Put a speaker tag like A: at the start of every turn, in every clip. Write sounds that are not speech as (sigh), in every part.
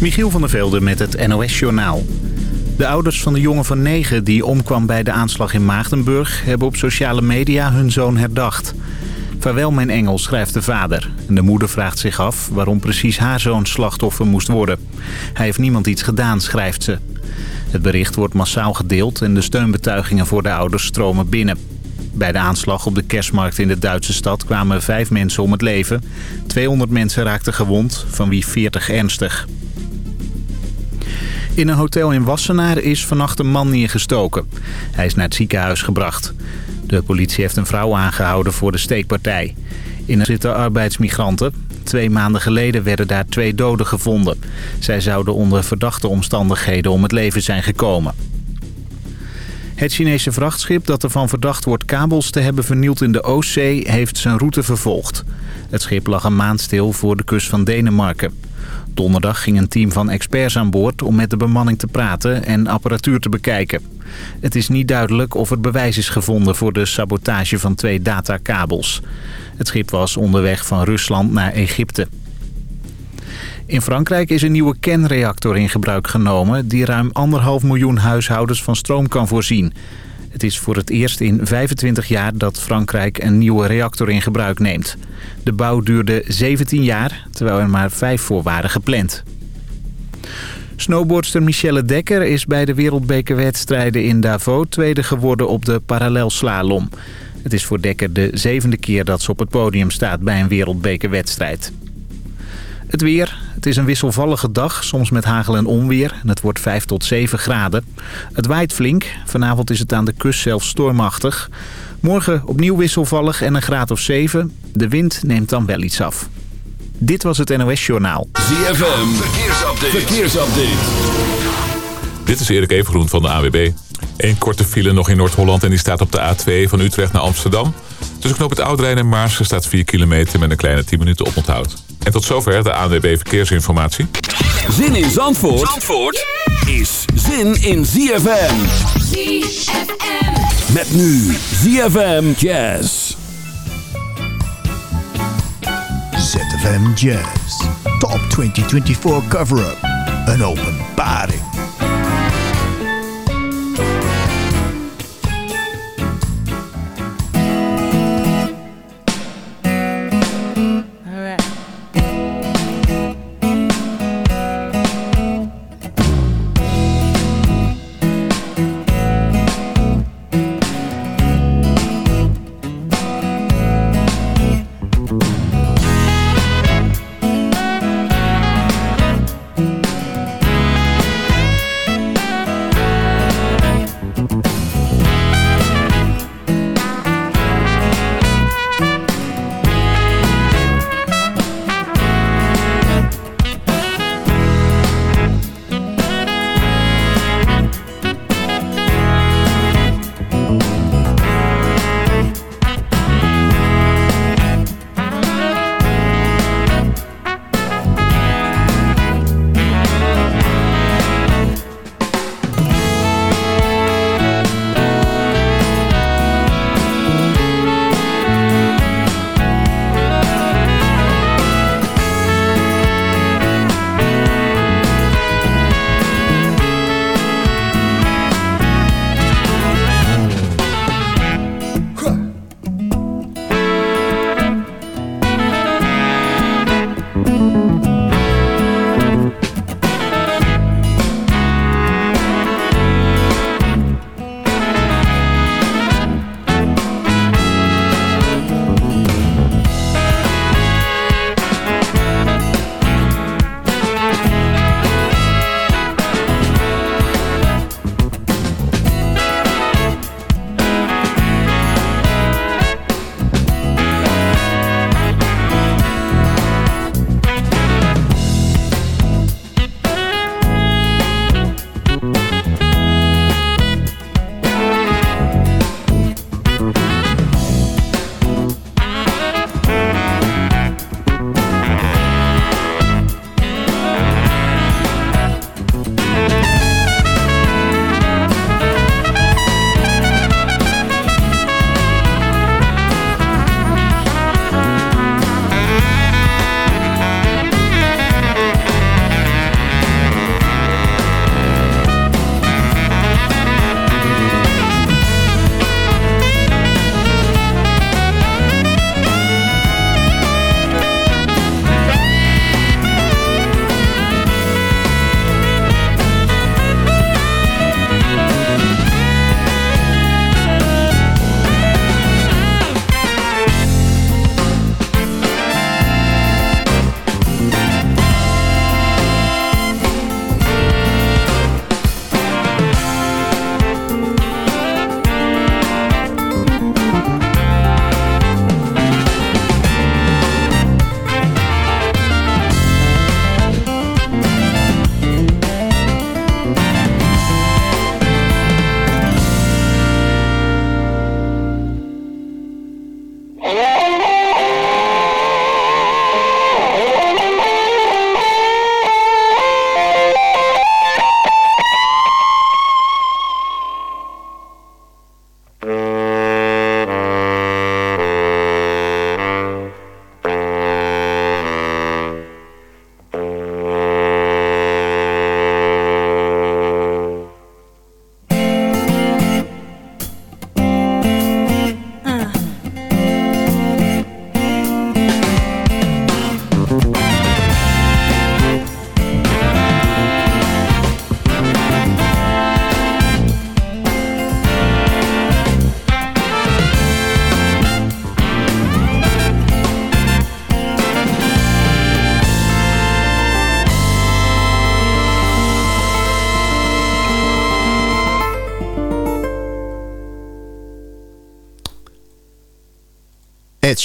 A: Michiel van der Velde met het NOS-journaal. De ouders van de jongen van negen die omkwam bij de aanslag in Maagdenburg... hebben op sociale media hun zoon herdacht. Vaarwel mijn engel, schrijft de vader. En de moeder vraagt zich af waarom precies haar zoon slachtoffer moest worden. Hij heeft niemand iets gedaan, schrijft ze. Het bericht wordt massaal gedeeld en de steunbetuigingen voor de ouders stromen binnen. Bij de aanslag op de kerstmarkt in de Duitse stad kwamen vijf mensen om het leven. 200 mensen raakten gewond, van wie 40 ernstig. In een hotel in Wassenaar is vannacht een man neergestoken. Hij is naar het ziekenhuis gebracht. De politie heeft een vrouw aangehouden voor de steekpartij. In zitten arbeidsmigranten. Twee maanden geleden werden daar twee doden gevonden. Zij zouden onder verdachte omstandigheden om het leven zijn gekomen. Het Chinese vrachtschip dat ervan verdacht wordt kabels te hebben vernield in de Oostzee... heeft zijn route vervolgd. Het schip lag een maand stil voor de kust van Denemarken. Donderdag ging een team van experts aan boord om met de bemanning te praten en apparatuur te bekijken. Het is niet duidelijk of er bewijs is gevonden voor de sabotage van twee datakabels. Het schip was onderweg van Rusland naar Egypte. In Frankrijk is een nieuwe kernreactor in gebruik genomen... die ruim anderhalf miljoen huishoudens van stroom kan voorzien. Het is voor het eerst in 25 jaar dat Frankrijk een nieuwe reactor in gebruik neemt. De bouw duurde 17 jaar, terwijl er maar vijf voor waren gepland. Snowboardster Michelle Dekker is bij de wereldbekerwedstrijden in Davos tweede geworden op de parallelslalom. Het is voor Dekker de zevende keer dat ze op het podium staat bij een wereldbekerwedstrijd. Het weer. Het is een wisselvallige dag, soms met hagel en onweer. En het wordt 5 tot 7 graden. Het waait flink. Vanavond is het aan de kust zelfs stormachtig. Morgen opnieuw wisselvallig en een graad of 7. De wind neemt dan wel iets af. Dit was het NOS Journaal.
B: ZFM. Verkeersupdate. Verkeersupdate.
C: Dit is Erik Evengroen van de AWB. Eén korte file nog in Noord-Holland en die staat op de A2 van Utrecht naar Amsterdam. Tussen knoop het Oudrijn en Maarsen staat 4 kilometer met een kleine 10 minuten oponthoud. En tot zover de ANWB Verkeersinformatie.
B: Zin in Zandvoort, Zandvoort is zin in ZFM.
D: ZFM.
B: Met nu ZFM Jazz.
E: ZFM Jazz. Top 2024 cover-up. Een openbaring. Ed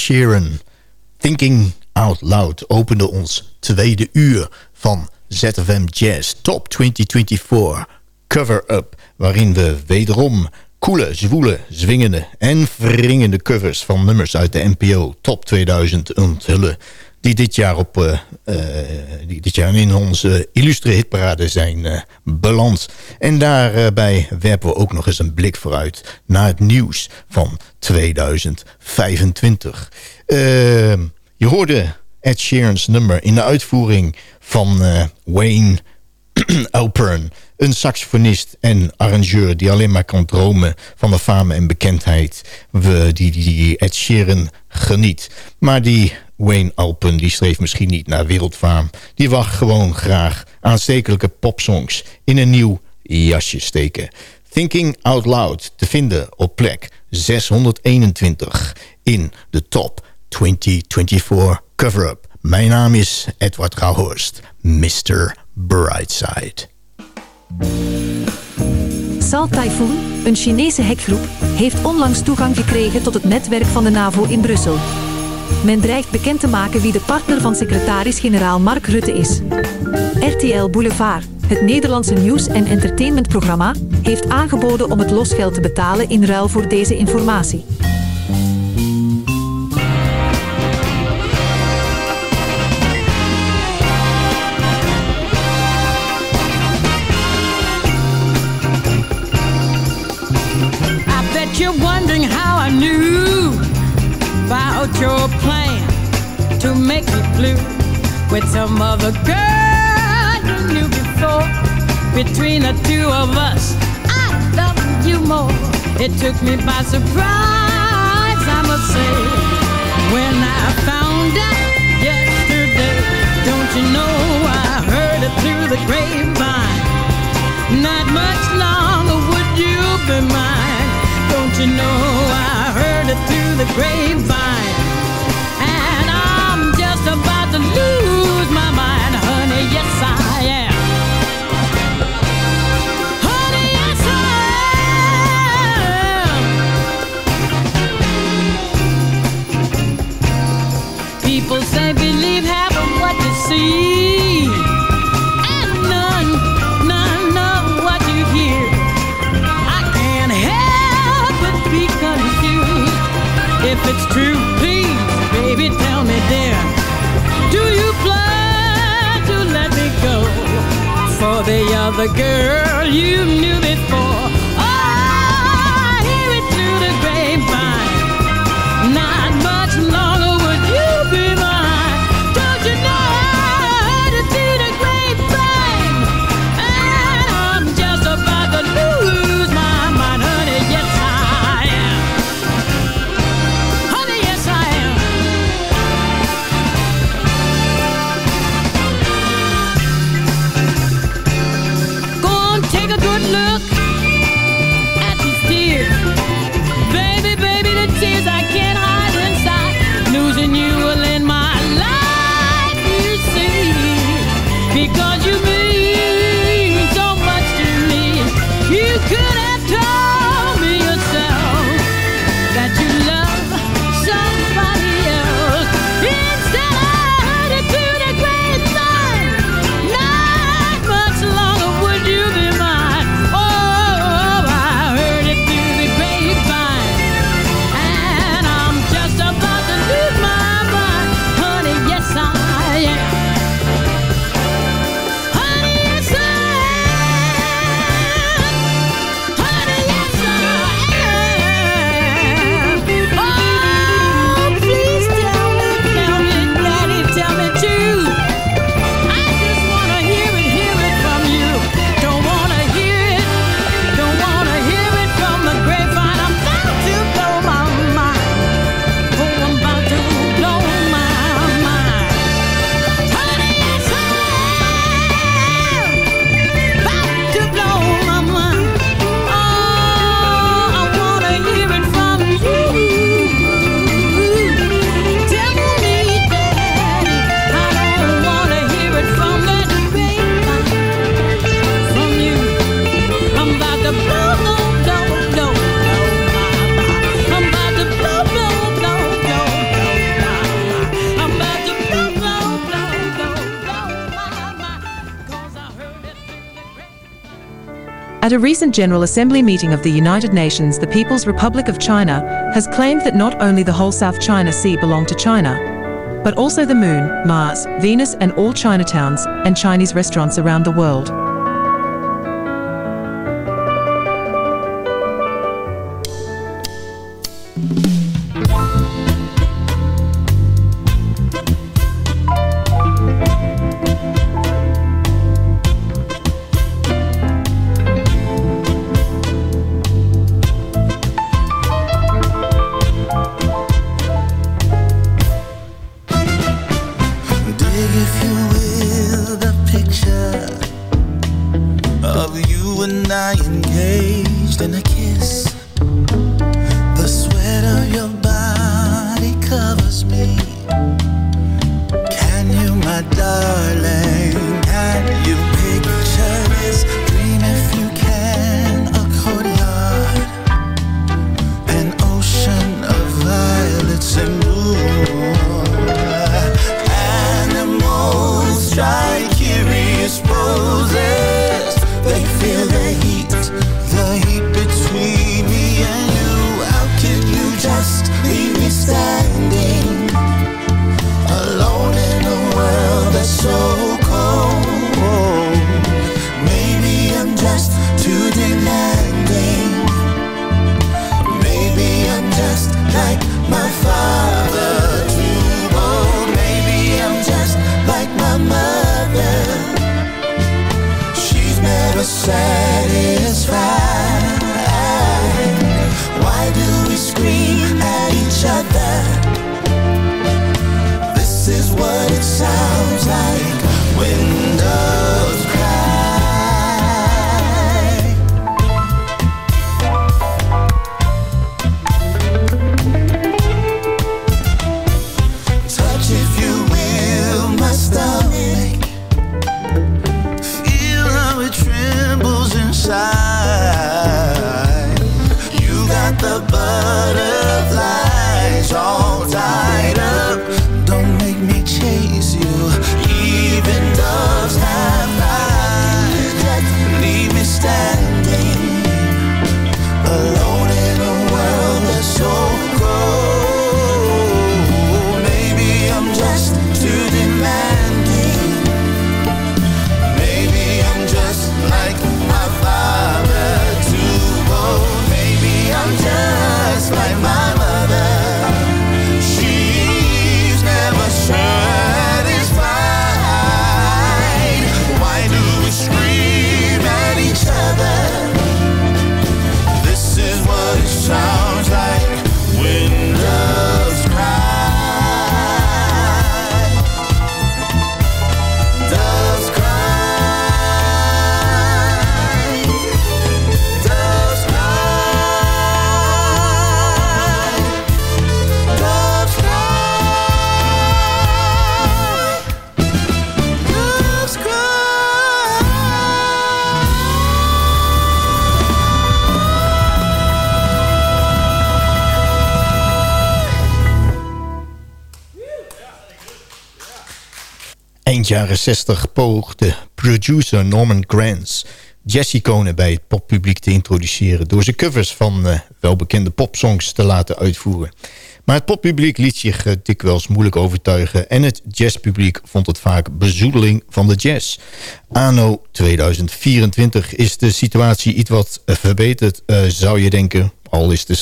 E: Sheeran. Thinking Out Loud opende ons tweede uur van ZFM Jazz. Top 2024 Cover-Up... waarin we wederom coole, zwoele, zwingende en wringende covers... van nummers uit de NPO Top 2000 onthullen die dit jaar, op, uh, die dit jaar in onze illustre hitparade zijn uh, beland. En daarbij werpen we ook nog eens een blik vooruit naar het nieuws van 2025. je hoorde Ed Sheeran's nummer in de uitvoering van Wayne (clears throat) Alpern. Een saxofonist en arrangeur die alleen maar kan dromen van de fame en bekendheid die, die Ed Sheeran geniet. Maar die Wayne Alpen die schreef misschien niet naar wereldfaam. Die wacht gewoon graag aanstekelijke popsongs in een nieuw jasje steken. Thinking Out Loud te vinden op plek 621 in de top 2024 cover-up. Mijn naam is Edward Rauhorst, Mr. Brightside.
D: Salt Typhoon, een Chinese hackgroep, heeft onlangs toegang gekregen tot het netwerk van de NAVO in Brussel. Men dreigt bekend te maken wie de partner van secretaris-generaal Mark Rutte is. RTL Boulevard, het Nederlandse nieuws- en entertainmentprogramma, heeft aangeboden om het losgeld te betalen in ruil voor deze informatie.
F: I bet you're wondering how I knew about your plan to make me blue with some other girl you knew before. Between the two of us, I love you more. It took me by surprise, I must say, when I found out yesterday. Don't you know I heard it through the grapevine? Not much longer would you be mine. Don't you know I heard it through the grapevine? And I'm just about to lose the girl you knew before? A
G: recent General Assembly meeting of the United Nations, the People's Republic of China has claimed that not only the whole South China Sea belong to China, but also the Moon, Mars, Venus, and all Chinatowns and Chinese restaurants around the world.
E: Jaren 60 poogde producer Norman Granz jazz-iconen bij het poppubliek te introduceren... door ze covers van eh, welbekende popsongs te laten uitvoeren. Maar het poppubliek liet zich eh, dikwijls moeilijk overtuigen... en het jazzpubliek vond het vaak bezoedeling van de jazz. Anno 2024 is de situatie iets wat eh, verbeterd, zou je denken... al is de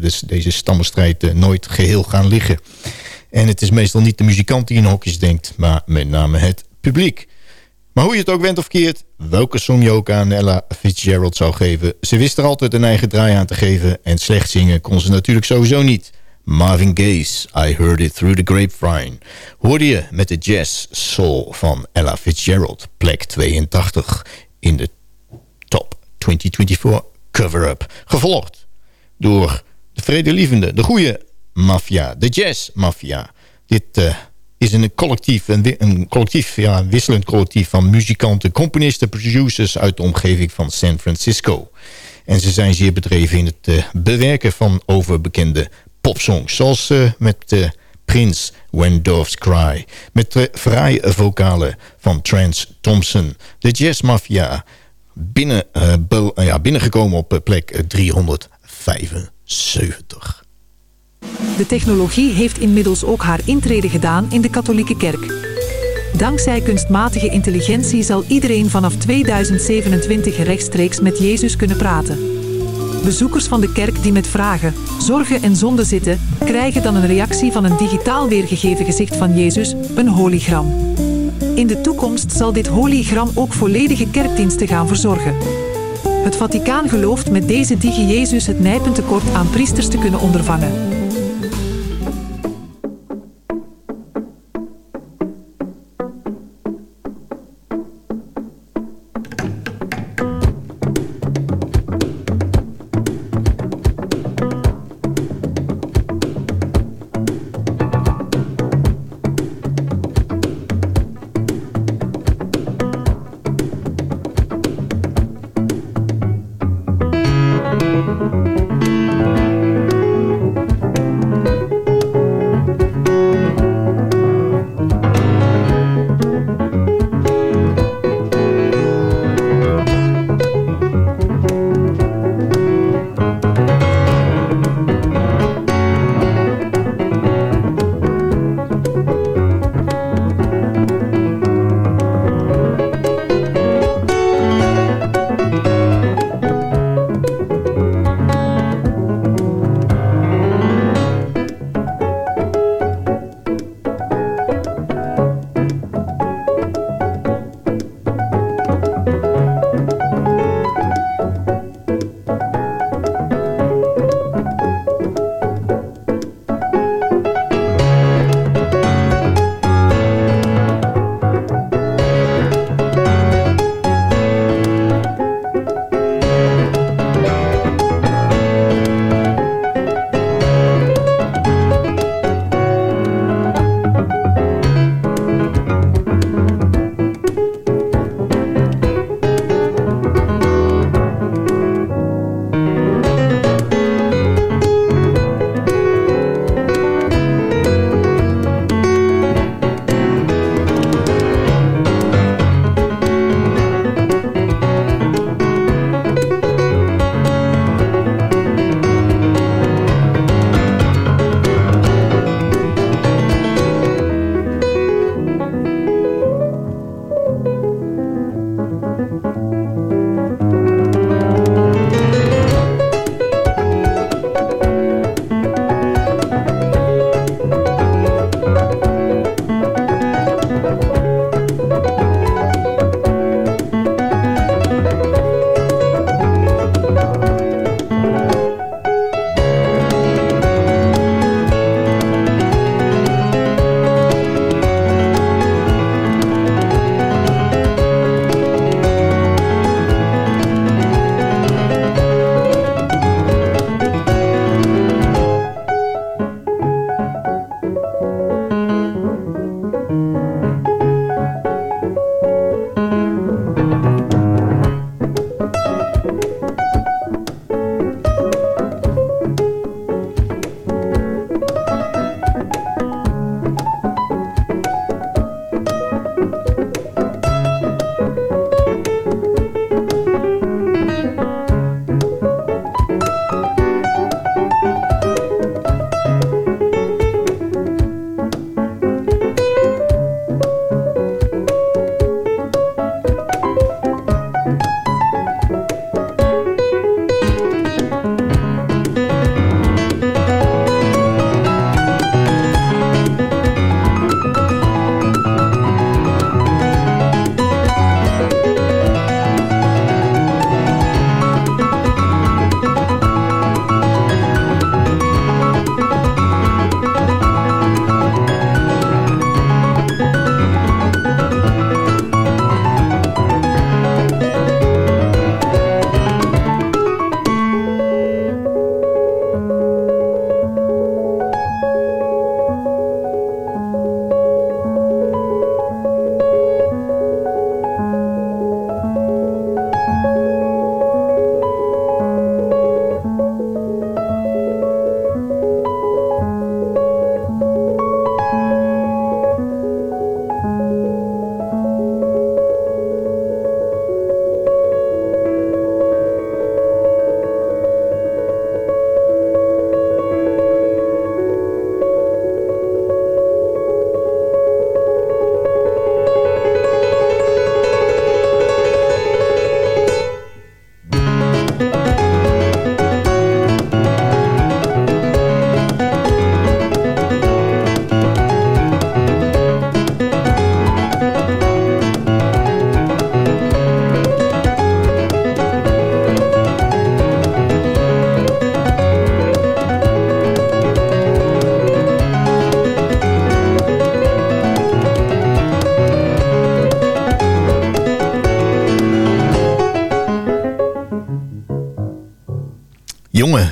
E: dus deze stammenstrijd nooit geheel gaan liggen... En het is meestal niet de muzikant die in hokjes denkt, maar met name het publiek. Maar hoe je het ook went of keert, welke song je ook aan Ella Fitzgerald zou geven... ze wist er altijd een eigen draai aan te geven en slecht zingen kon ze natuurlijk sowieso niet. Marvin Gaye's I Heard It Through the Grapevine hoorde je met de jazz soul van Ella Fitzgerald, plek 82 in de top 2024 cover-up. Gevolgd door de vredelievende, de goede de jazz maffia. Dit eh, is een collectief, een, een collectief ja, wisselend collectief van muzikanten, componisten, producers uit de omgeving van San Francisco. En ze zijn zeer bedreven in het eh, bewerken van overbekende popsongs. Zoals eh, met Prince, When Doves Cry. Met de fraaie vocalen van Trance Thompson. De Jazz Mafia binnen, ja, binnengekomen op plek eh, 375.
D: De technologie heeft inmiddels ook haar intrede gedaan in de katholieke kerk. Dankzij kunstmatige intelligentie zal iedereen vanaf 2027 rechtstreeks met Jezus kunnen praten. Bezoekers van de kerk die met vragen, zorgen en zonden zitten, krijgen dan een reactie van een digitaal weergegeven gezicht van Jezus, een hologram. In de toekomst zal dit hologram ook volledige kerkdiensten gaan verzorgen. Het Vaticaan gelooft met deze digi-Jezus het nijpend tekort aan priesters te kunnen ondervangen.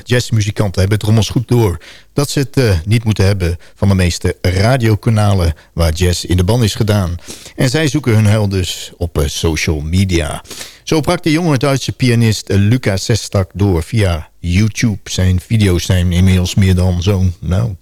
E: Jazzmuzikanten hebben het rommels goed door... dat ze het eh, niet moeten hebben van de meeste radiokanalen... waar jazz in de ban is gedaan. En zij zoeken hun heil dus op eh, social media. Zo brak de jonge Duitse pianist uh, Luca Sestak door via YouTube. Zijn video's zijn inmiddels meer dan zo'n nou,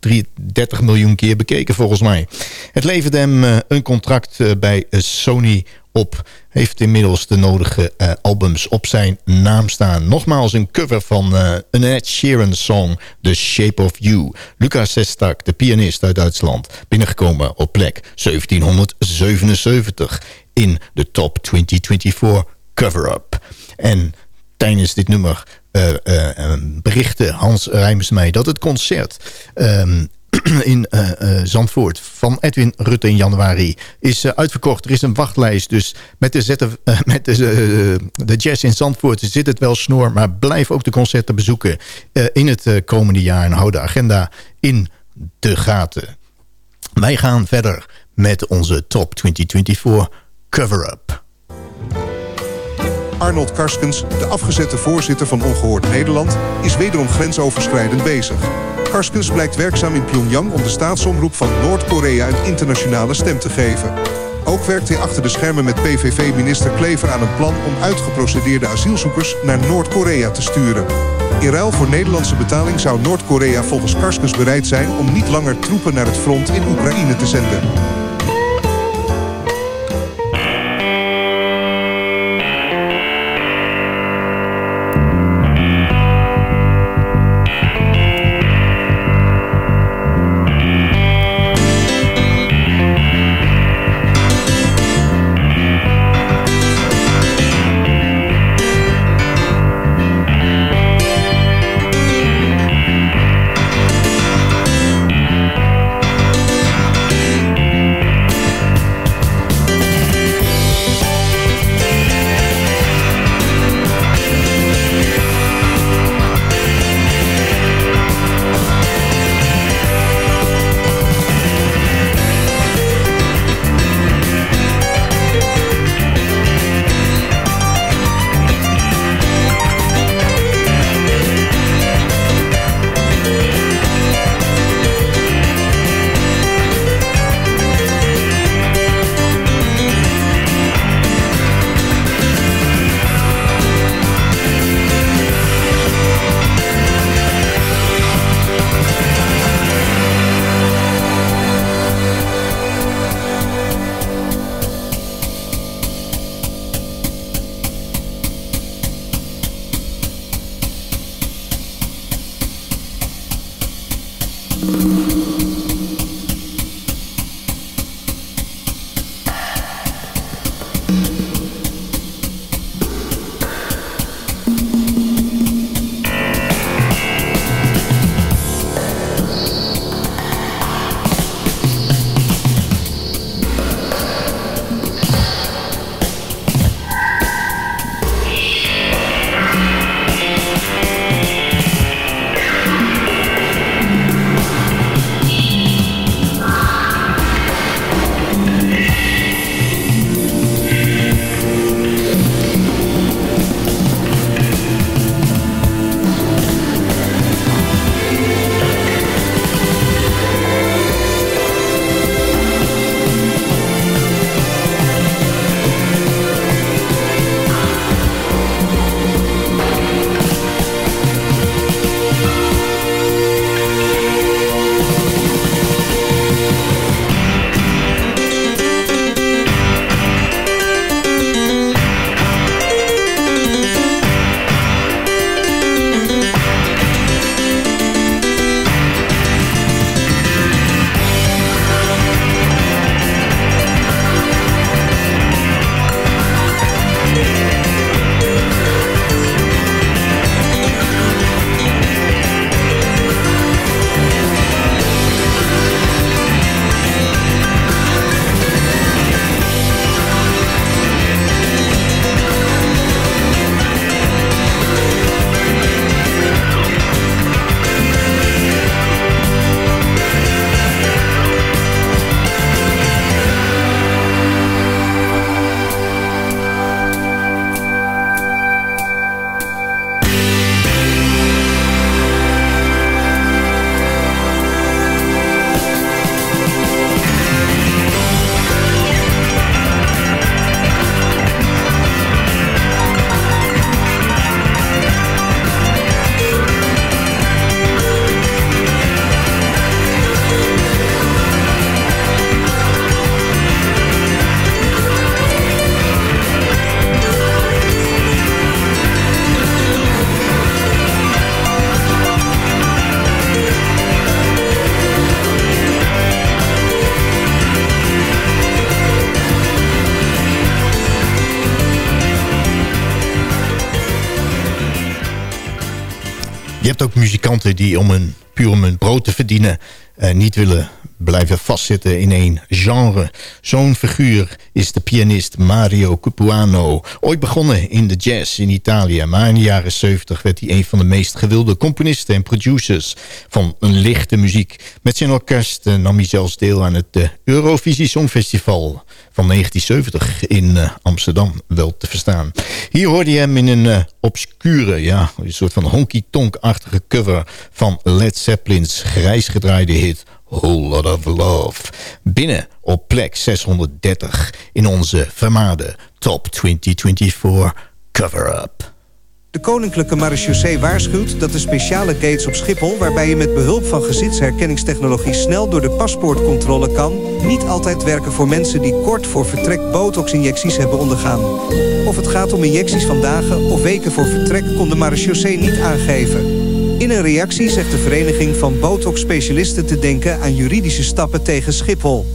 E: 30 miljoen keer bekeken volgens mij. Het leverde hem een contract bij Sony op. Heeft inmiddels de nodige uh, albums op zijn naam staan. Nogmaals een cover van uh, een Ed Sheeran song, The Shape of You. Lucas Sestak, de pianist uit Duitsland, binnengekomen op plek 1777 in de top 2024 cover-up. En tijdens dit nummer uh, berichtte Hans Rijmers mij dat het concert um, (clears throat) in uh, uh, Zandvoort van Edwin Rutte in januari is uh, uitverkocht. Er is een wachtlijst, dus met de, zetten, (laughs) met de, de jazz in Zandvoort zit het wel snor. Maar blijf ook de concerten bezoeken in het komende jaar en hou de agenda in de gaten. Wij gaan verder met onze Top 2024 cover-up.
H: Arnold Karskens, de afgezette voorzitter van Ongehoord Nederland... is wederom grensoverschrijdend bezig. Karskens blijkt werkzaam in Pyongyang om de staatsomroep van Noord-Korea een internationale stem te geven. Ook werkt hij achter de schermen met PVV-minister Klever aan een plan om uitgeprocedeerde asielzoekers naar Noord-Korea te sturen. In ruil voor Nederlandse betaling zou Noord-Korea volgens Karskens bereid zijn om niet langer troepen naar het front in Oekraïne te zenden.
E: Ook muzikanten die om hun, puur om hun brood te verdienen... eh, niet willen blijven vastzitten in één genre. Zo'n figuur is de pianist Mario Capuano. Ooit begonnen in de jazz in Italië... maar in de jaren 70 werd hij een van de meest gewilde componisten en producers... van een lichte muziek. Met zijn orkest eh, nam hij zelfs deel aan het eh, Eurovisie Songfestival van 1970 in eh, Amsterdam wel te verstaan. Hier hoorde je hem in een obscure, ja, een soort van honky-tonk-achtige cover van Led Zeppelin's grijs gedraaide hit Whole Lot of Love. Binnen op plek 630 in onze vermaarde Top 2024 cover-up.
H: De Koninklijke Marechaussee waarschuwt dat de speciale gates op Schiphol... waarbij je met behulp van gezichtsherkenningstechnologie snel door de paspoortcontrole kan... niet altijd werken voor mensen die kort voor vertrek botox-injecties hebben ondergaan. Of het gaat om injecties van dagen of weken voor vertrek... kon de marechaussee niet aangeven. In een reactie zegt de Vereniging van Botox-specialisten te denken... aan juridische stappen tegen Schiphol.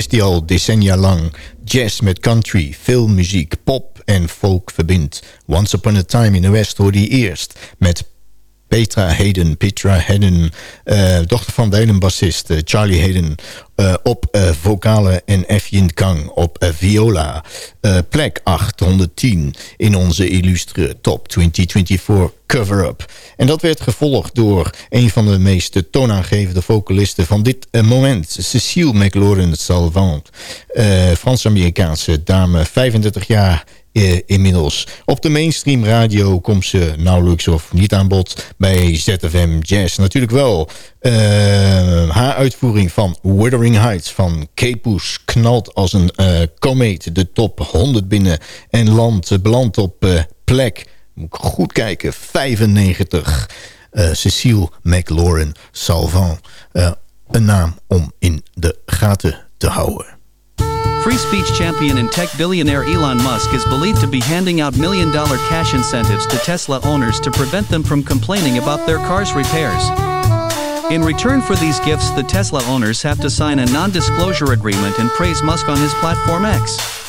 E: Is die al decennia lang jazz met country, filmmuziek, pop en folk verbindt. Once Upon a Time in the West hoorde hij eerst met Petra Hayden, Petra Hayden, eh, dochter van Weilen-bassist eh, Charlie Hayden... eh, op vocalen en Efjen Kang op viola. Plek 810 in onze illustre Top 2024 cover-up. En dat werd gevolgd door een van de meest toonaangevende vocalisten van dit moment. Cecile McLaurin Salvant. eh Frans-Amerikaanse dame, 35 jaar eh, inmiddels. Op de mainstream radio komt ze nauwelijks of niet aan bod bij ZFM Jazz. Natuurlijk wel. Eh, haar uitvoering van Wuthering Heights van Kepus knalt als een eh komeet de top 100 binnen en landt, belandt op plek, moet ik goed kijken, 95. Eh, Cecile McLaurin Salvant. Een naam om in de gaten te houden.
I: Free speech champion and tech billionaire Elon Musk is believed to be handing out million dollar cash incentives to Tesla owners to prevent them from complaining about their cars' repairs. In return for these gifts, the Tesla owners have to sign a non disclosure agreement and praise Musk on his platform X.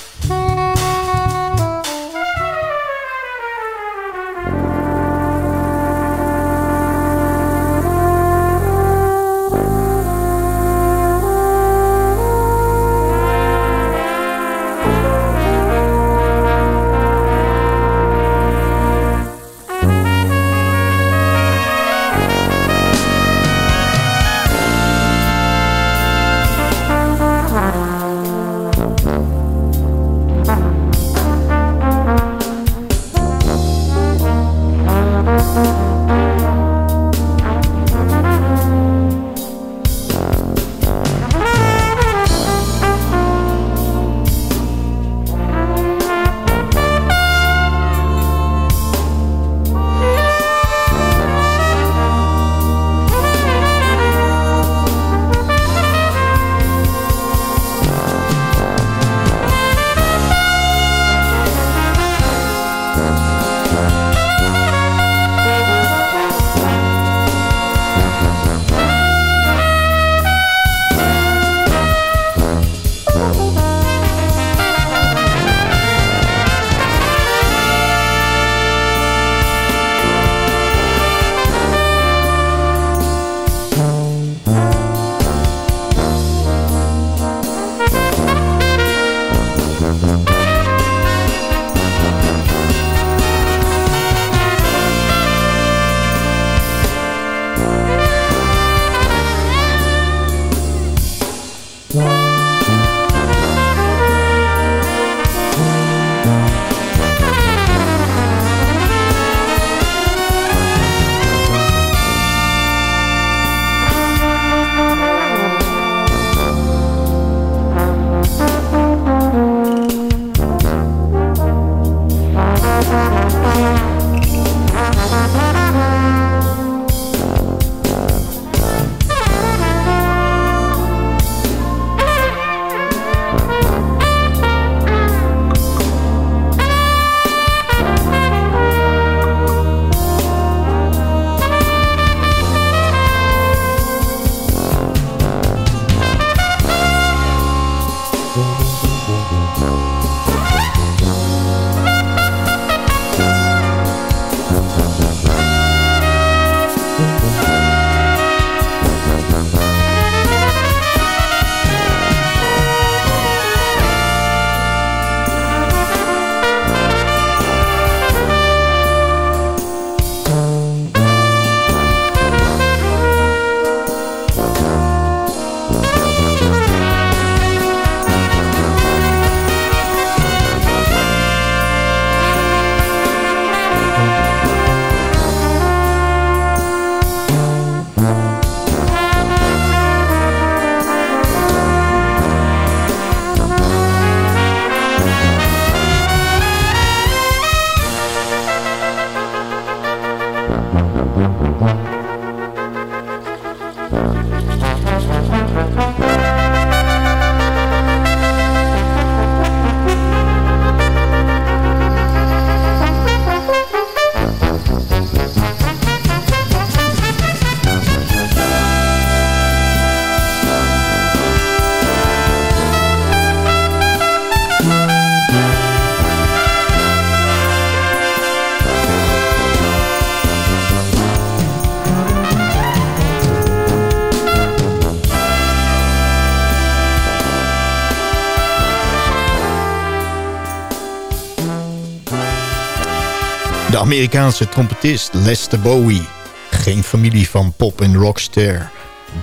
E: Amerikaanse trompetist Lester Bowie. Geen familie van pop- en rockster.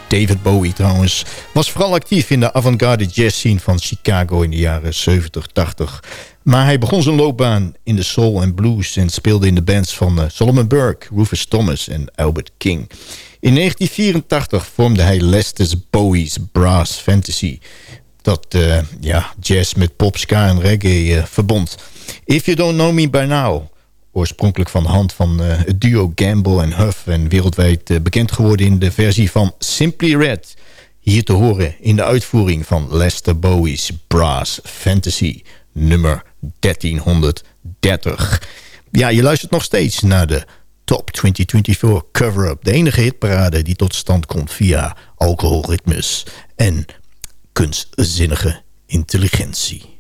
E: David Bowie trouwens was vooral actief in de avant-garde jazz scene van Chicago in de jaren 70, 80. Maar hij begon zijn loopbaan in de soul en blues en speelde in de bands van eh, Solomon Burke, Rufus Thomas en Albert King. In 1984 vormde hij Lester Bowie's Brass Fantasy dat eh, ja, jazz met pop, ska en reggae eh, verbond. If You Don't Know Me By Now, oorspronkelijk van de hand van eh, het duo Gamble en Huff... en wereldwijd eh, bekend geworden in de versie van Simply Red. Hier te horen in de uitvoering van Lester Bowie's Brass Fantasy nummer 1330. Ja, je luistert nog steeds naar de Top 2024 Cover-Up. De enige hitparade die tot stand komt via alcoholritmes en kunstzinnige intelligentie.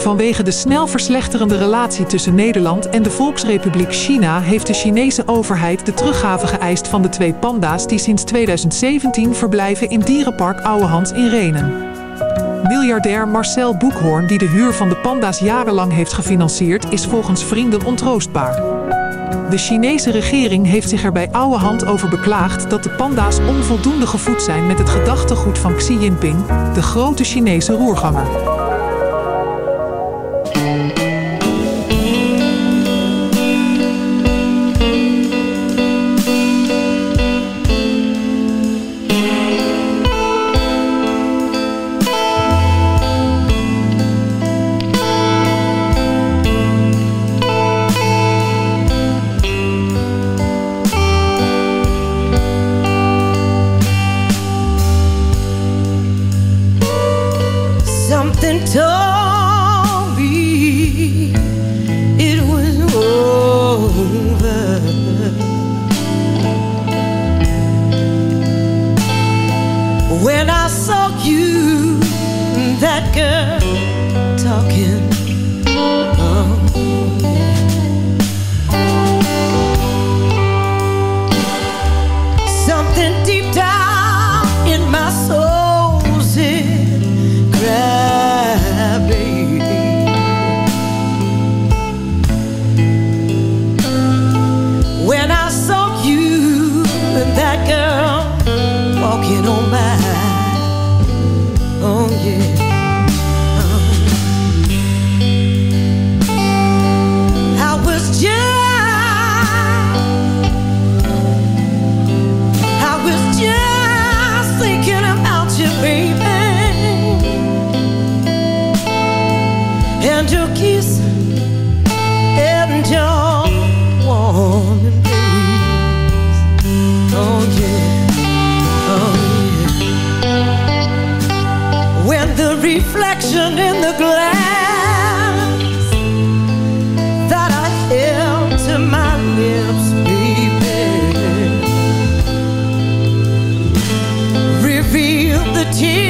F: Vanwege de snel verslechterende relatie tussen Nederland en de Volksrepubliek China heeft de Chinese overheid de teruggave geëist van de twee panda's die sinds 2017 verblijven in dierenpark Ouwehans in Renen. Miljardair Marcel Boekhoorn, die de huur van de panda's jarenlang heeft gefinancierd, is volgens vrienden ontroostbaar. De Chinese regering heeft zich er bij oude hand over beklaagd dat de panda's onvoldoende gevoed zijn met het gedachtegoed van Xi Jinping, de grote Chinese roerganger.
J: de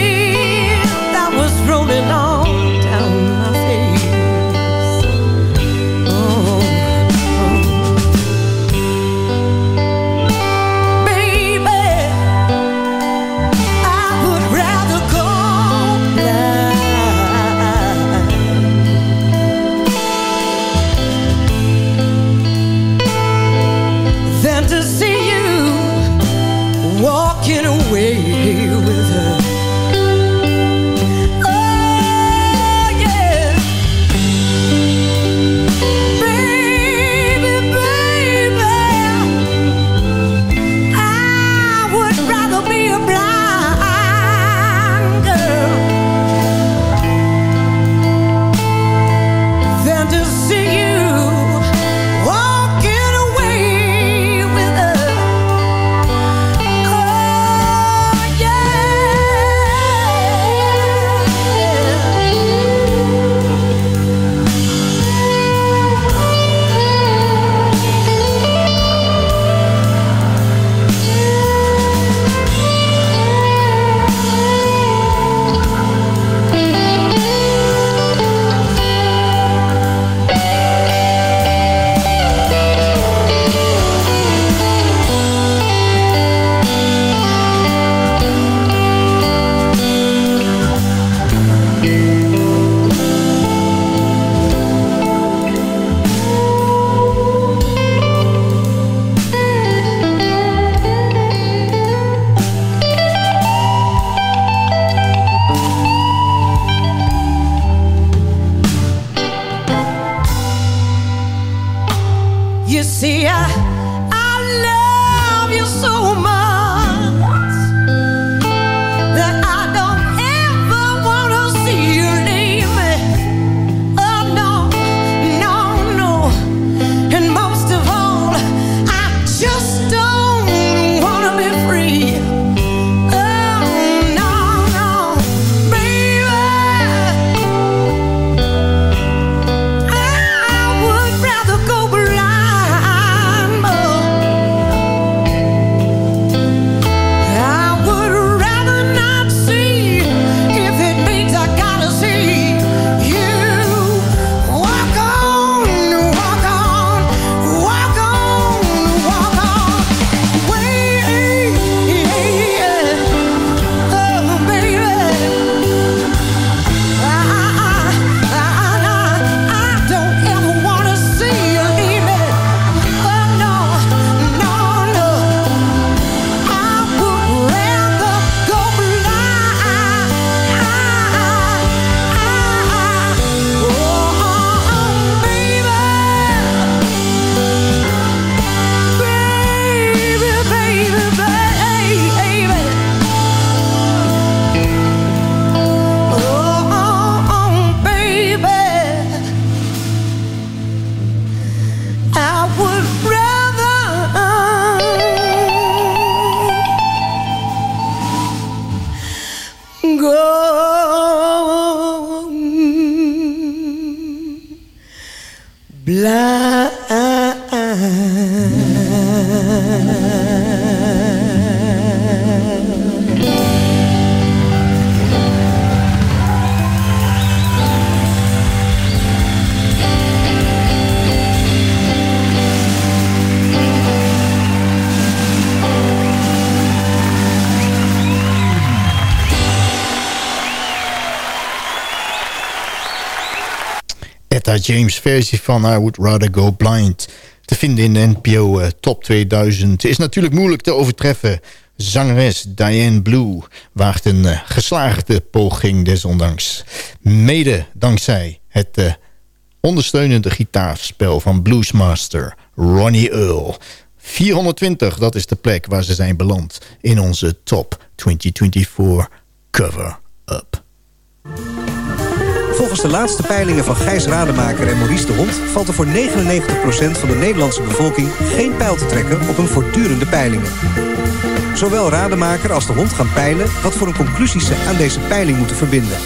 J: You
F: see, I, I love you so much
E: James versie van I Would Rather Go Blind. Te vinden in de NPO eh, Top 2000. Is natuurlijk moeilijk te overtreffen. Zangeres Diane Blue waagt een eh, geslaagde poging desondanks. Mede dankzij het eh, ondersteunende gitaarspel van bluesmaster Ronnie Earl. 420, dat is de plek waar ze zijn beland in onze Top 2024 cover-up.
H: Volgens de laatste peilingen van Gijs Rademaker en Maurice de Hond... valt er voor 99% van de Nederlandse bevolking geen pijl te trekken op hun voortdurende peilingen. Zowel Rademaker als de Hond gaan peilen wat voor een conclusies ze aan deze peiling moeten verbinden.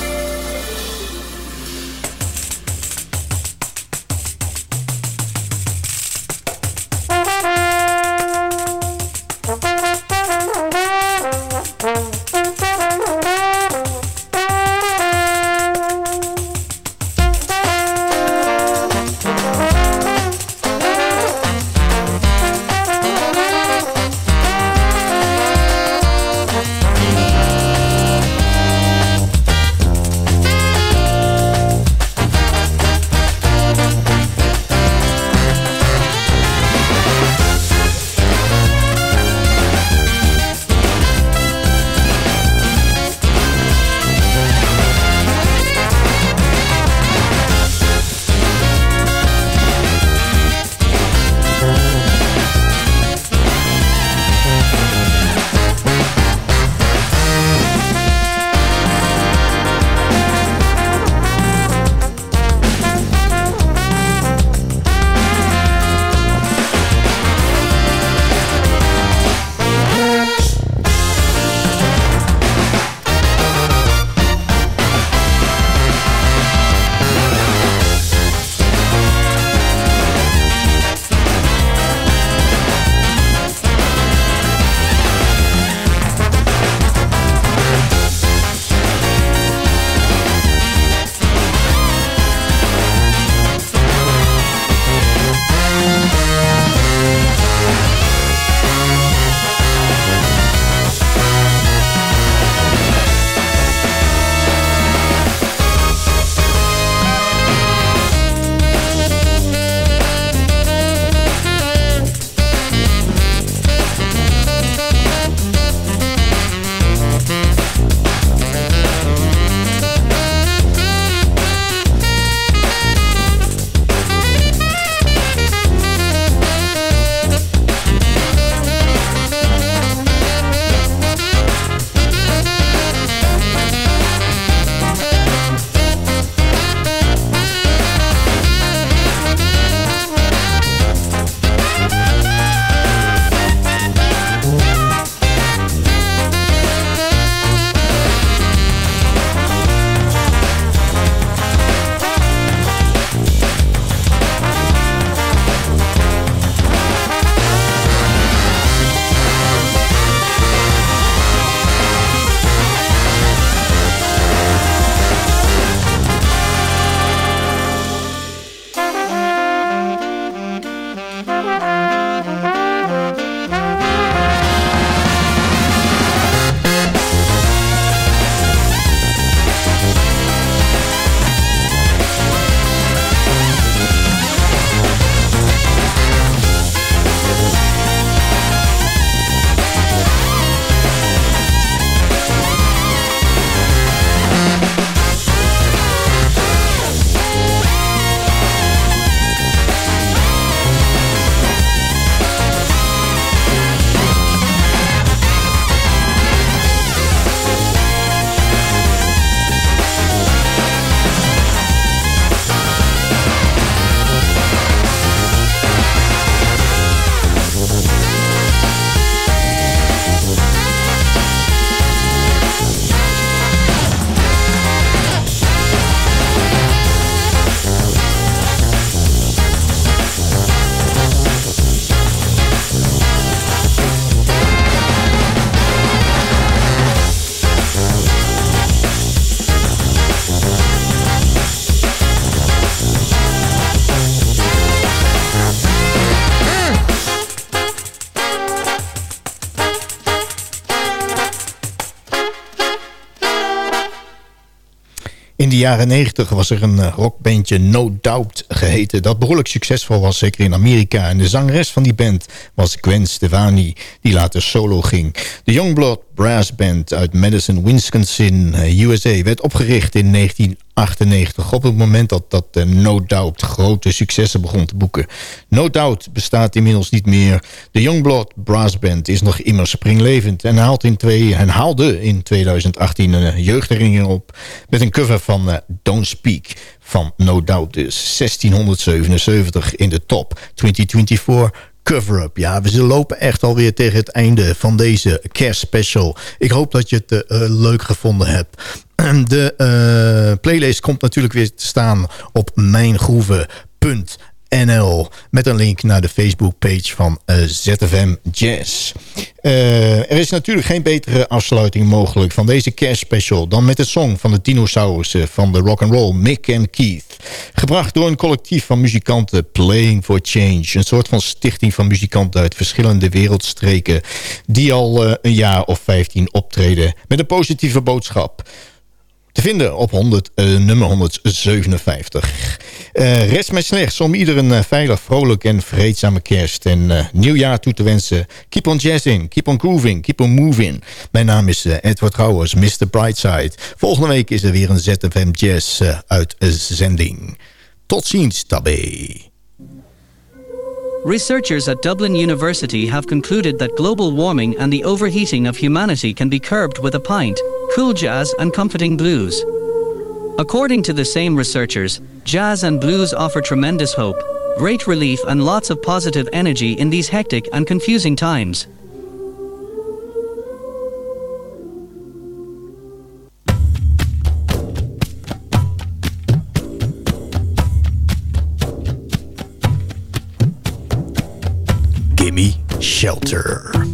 E: Jaren 90 was er een eh, rockbandje No Doubt geheten... dat behoorlijk succesvol was, zeker in Amerika. En de zangeres van die band was Gwen Stefani, die later solo ging. De Youngblood Brass Band uit Madison, Wisconsin, eh, USA... werd opgericht in 1998 op het moment dat, dat eh, No Doubt grote successen begon te boeken. No Doubt bestaat inmiddels niet meer. De Youngblood Brass Band is nog immer springlevend... en, haalt in en haalde in 2018 een jeugdherinnering op... met een cover van eh, Don't Speak van No Doubt dus 1677 in de top 2024 cover-up. Ja, we lopen echt alweer tegen het einde van deze kerstspecial. Ik hoop dat je het eh, leuk gevonden hebt. (clears throat) De eh, playlist komt natuurlijk weer te staan op mijngroeven.nl met een link naar de Facebook-page van eh, ZFM Jazz. Eh, er is natuurlijk geen betere afsluiting mogelijk van deze kerstspecial... dan met de song van de dinosaurussen van de rock'n'roll Mick en Keith. Gebracht door een collectief van muzikanten Playing for Change. Een soort van stichting van muzikanten uit verschillende wereldstreken... die al eh, een jaar of 15 optreden met een positieve boodschap. Te vinden op 100, eh, nummer 157. Eh rest mij slechts om ieder een eh, veilig, vrolijk en vreedzame kerst en nieuwjaar toe te wensen. Keep on jazzing, keep on grooving, keep on moving. Mijn naam is Edward Trouwers, Mr. Brightside. Volgende week is er weer een ZFM Jazz eh, uitzending. Tot ziens, tabé.
I: Researchers at Dublin University have concluded that global warming and the overheating of humanity can be curbed with a pint, cool jazz, and comforting blues. According to the same researchers, jazz and blues offer tremendous hope, great relief, and lots of positive energy in these hectic and confusing times.
E: Gimme Shelter.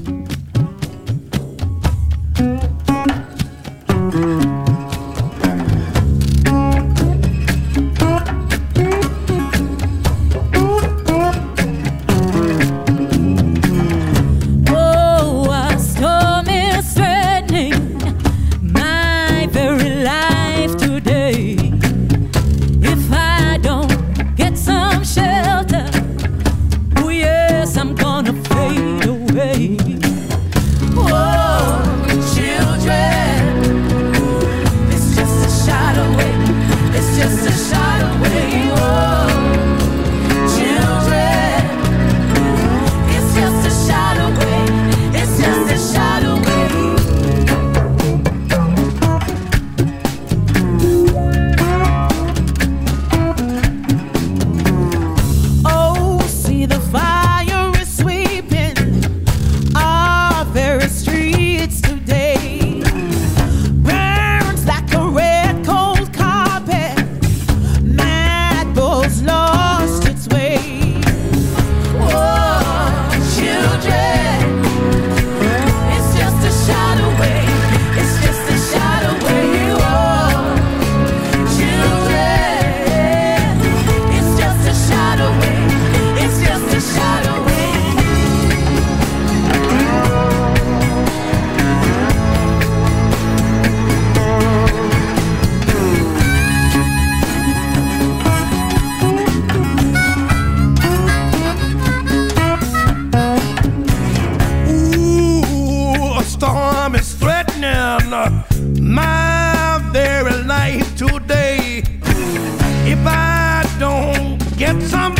K: Some